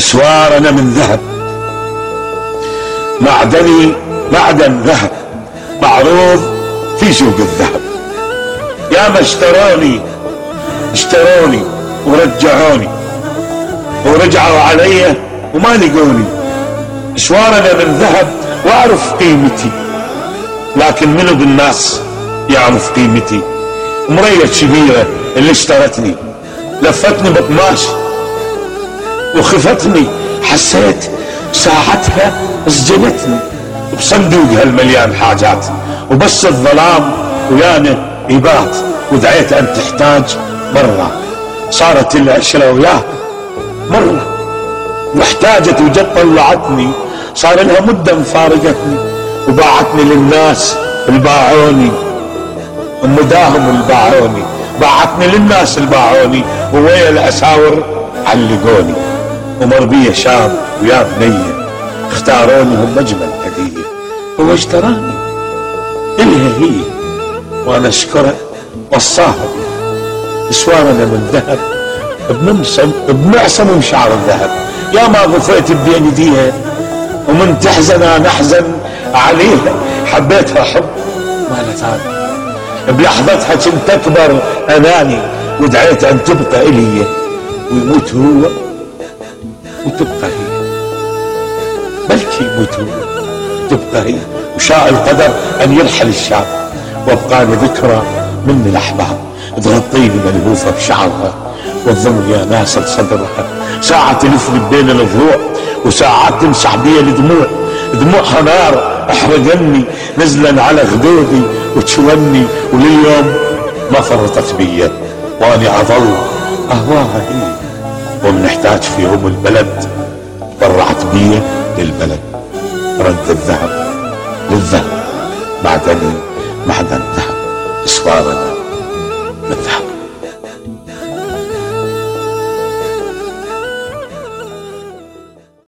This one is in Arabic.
إسوارنا من ذهب. معدني معدن ذهب معروض في سوق الذهب. يا ما اشتروني اشتروني ورجعوني ورجعوا علي وما لقوني. إسوارنا من ذهب وأعرف قيمتي لكن منو بالناس يعرف قيمتي؟ مرية كبيرة اللي اشترتني لفتني بقماش وخفتني حسيت ساعتها سجنتني بصندوقها المليان حاجات وبس الظلام ويانا يبات ودعيت أن تحتاج مرة. صارت العشرة وياه مرة. واحتاجت وجت طلعتني صار لها مدة مفارقتني وباعتني للناس الباعوني. أم داهم الباعوني باعتني للناس الباعوني وويا الأساور علقوني. ومر بي شاب ويا بنيه اختاروني هم أجمل هدية. هو اشتراني إلها هي. وأنا اشكره وصاها بي اسوارنا من ذهب بمعصم بمعصم وشعر الذهب. يا ما غفيت بين ايديها ومن تحزن أنا أحزن عليها. حبيتها حب ما ثاني بلحظتها كنت أكبر أناني ودعيت أن تبقى إلي. ويموت هو وتبقى هي. بلكي يموت هو. تبقى هي. وشاء القدر أن يرحل الشاب وابقى ذكرى من الأحباب. تغطيني ملهوفة بشعرها. وتظل يا ناس صدرها ساعة تلفني بين الضلوع وساعات تمسح بي الدموع. دموعها نار. أحرقني نزلا على خدودي وتشوني. ولليوم ما فرطت بي. واني أظل أهواها هي. ومنحتاج في يوم البلد برعت بي للبلد. رد الذهب للذهب. معدني معدن ذهب. اسوارنا